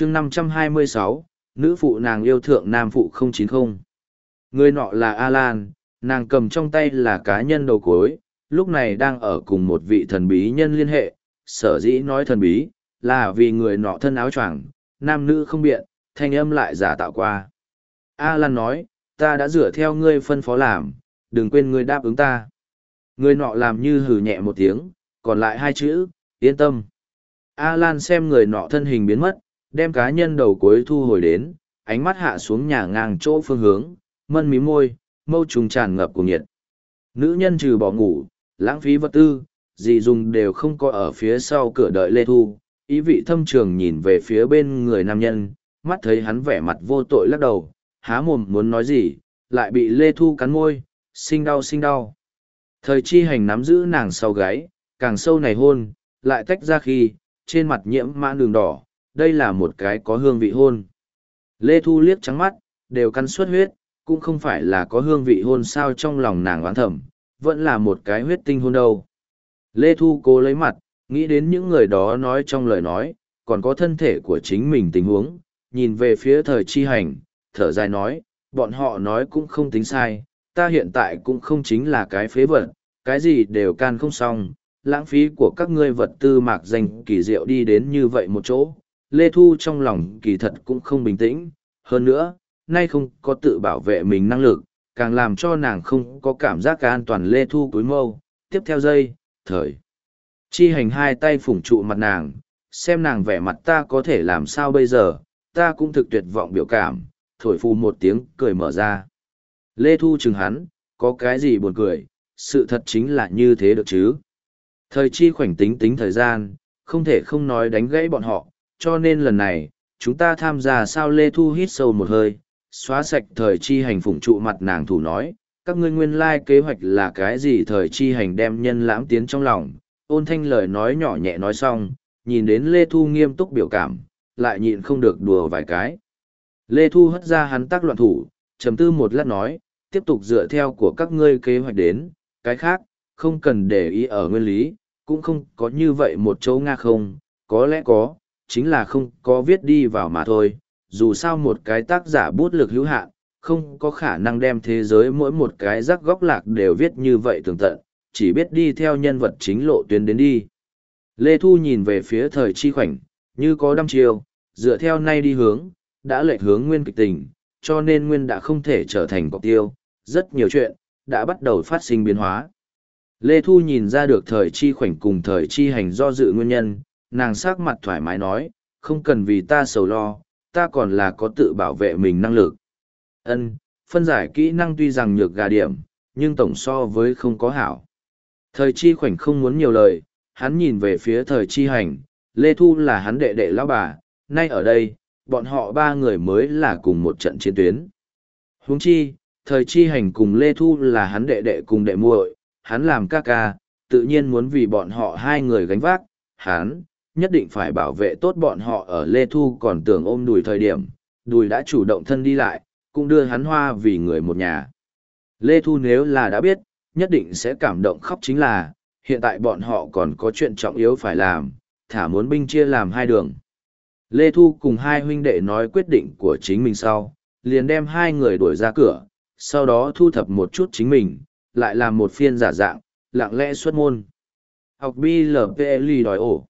chương 526, nữ phụ nàng yêu thượng nam phụ 090. Người nọ là Alan, nàng cầm trong tay là cá nhân đầu cối, lúc này đang ở cùng một vị thần bí nhân liên hệ, sở dĩ nói thần bí, là vì người nọ thân áo choàng, nam nữ không biện, thanh âm lại giả tạo qua. Alan nói, ta đã dựa theo ngươi phân phó làm, đừng quên ngươi đáp ứng ta. Người nọ làm như hừ nhẹ một tiếng, còn lại hai chữ, yên tâm. Alan xem người nọ thân hình biến mất, đem cá nhân đầu cuối thu hồi đến, ánh mắt hạ xuống nhà ngang chỗ phương hướng, mân mí môi, mâu trùng tràn ngập của nhiệt. Nữ nhân trừ bỏ ngủ, lãng phí vật tư, gì dùng đều không có ở phía sau cửa đợi Lê Thu, ý vị thâm trường nhìn về phía bên người nam nhân, mắt thấy hắn vẻ mặt vô tội lắc đầu, há mồm muốn nói gì, lại bị Lê Thu cắn môi, sinh đau sinh đau. Thời chi hành nắm giữ nàng sau gáy, càng sâu này hôn, lại tách ra khi, trên mặt nhiễm mãn đường đỏ, đây là một cái có hương vị hôn. Lê Thu liếc trắng mắt, đều căn suất huyết, cũng không phải là có hương vị hôn sao trong lòng nàng oán thầm, vẫn là một cái huyết tinh hôn đâu. Lê Thu cố lấy mặt, nghĩ đến những người đó nói trong lời nói, còn có thân thể của chính mình tình huống, nhìn về phía thời chi hành, thở dài nói, bọn họ nói cũng không tính sai, ta hiện tại cũng không chính là cái phế vật, cái gì đều can không xong, lãng phí của các ngươi vật tư mạc danh kỳ diệu đi đến như vậy một chỗ. Lê Thu trong lòng kỳ thật cũng không bình tĩnh, hơn nữa, nay không có tự bảo vệ mình năng lực, càng làm cho nàng không có cảm giác cả an toàn Lê Thu cúi mâu. Tiếp theo dây, thời. Chi hành hai tay phủng trụ mặt nàng, xem nàng vẻ mặt ta có thể làm sao bây giờ, ta cũng thực tuyệt vọng biểu cảm, thổi phù một tiếng cười mở ra. Lê Thu chừng hắn, có cái gì buồn cười, sự thật chính là như thế được chứ. Thời chi khoảnh tính tính thời gian, không thể không nói đánh gãy bọn họ, cho nên lần này, chúng ta tham gia sao Lê Thu hít sâu một hơi, xóa sạch thời chi hành phụng trụ mặt nàng thủ nói, các ngươi nguyên lai kế hoạch là cái gì? Thời chi hành đem nhân lãng tiến trong lòng, ôn thanh lời nói nhỏ nhẹ nói xong, nhìn đến Lê Thu nghiêm túc biểu cảm, lại nhịn không được đùa vài cái. Lê Thu hất ra hắn tác loạn thủ, trầm tư một lát nói, tiếp tục dựa theo của các ngươi kế hoạch đến, cái khác, không cần để ý ở nguyên lý, cũng không có như vậy một chỗ nga không, có lẽ có, chính là không có viết đi vào mà thôi, dù sao một cái tác giả bút lực hữu hạn, không có khả năng đem thế giới mỗi một cái rắc góc lạc đều viết như vậy tường tận, chỉ biết đi theo nhân vật chính lộ tuyến đến đi. Lê Thu nhìn về phía thời chi khoảnh, như có đăm chiều, dựa theo nay đi hướng, đã lệch hướng nguyên kịch tình, cho nên nguyên đã không thể trở thành cọc tiêu, rất nhiều chuyện, đã bắt đầu phát sinh biến hóa. Lê Thu nhìn ra được thời chi khoảnh cùng thời chi hành do dự nguyên nhân, nàng sắc mặt thoải mái nói, không cần vì ta sầu lo, ta còn là có tự bảo vệ mình năng lực. Ân, phân giải kỹ năng tuy rằng nhược gà điểm, nhưng tổng so với không có hảo. Thời chi khoảnh không muốn nhiều lời, hắn nhìn về phía thời chi hành, Lê Thu là hắn đệ đệ lão bà, nay ở đây, bọn họ ba người mới là cùng một trận chiến tuyến. Huống chi, thời chi hành cùng Lê Thu là hắn đệ đệ cùng đệ muội, hắn làm ca ca, tự nhiên muốn vì bọn họ hai người gánh vác, hắn, nhất định phải bảo vệ tốt bọn họ ở Lê Thu còn tưởng ôm đùi thời điểm, đùi đã chủ động thân đi lại, cũng đưa hắn hoa vì người một nhà. Lê Thu nếu là đã biết, nhất định sẽ cảm động khóc chính là, hiện tại bọn họ còn có chuyện trọng yếu phải làm, thả muốn binh chia làm hai đường. Lê Thu cùng hai huynh đệ nói quyết định của chính mình sau, liền đem hai người đuổi ra cửa, sau đó thu thập một chút chính mình, lại làm một phiên giả dạng, lặng lẽ xuất môn. Học BLPLI đòi ổ.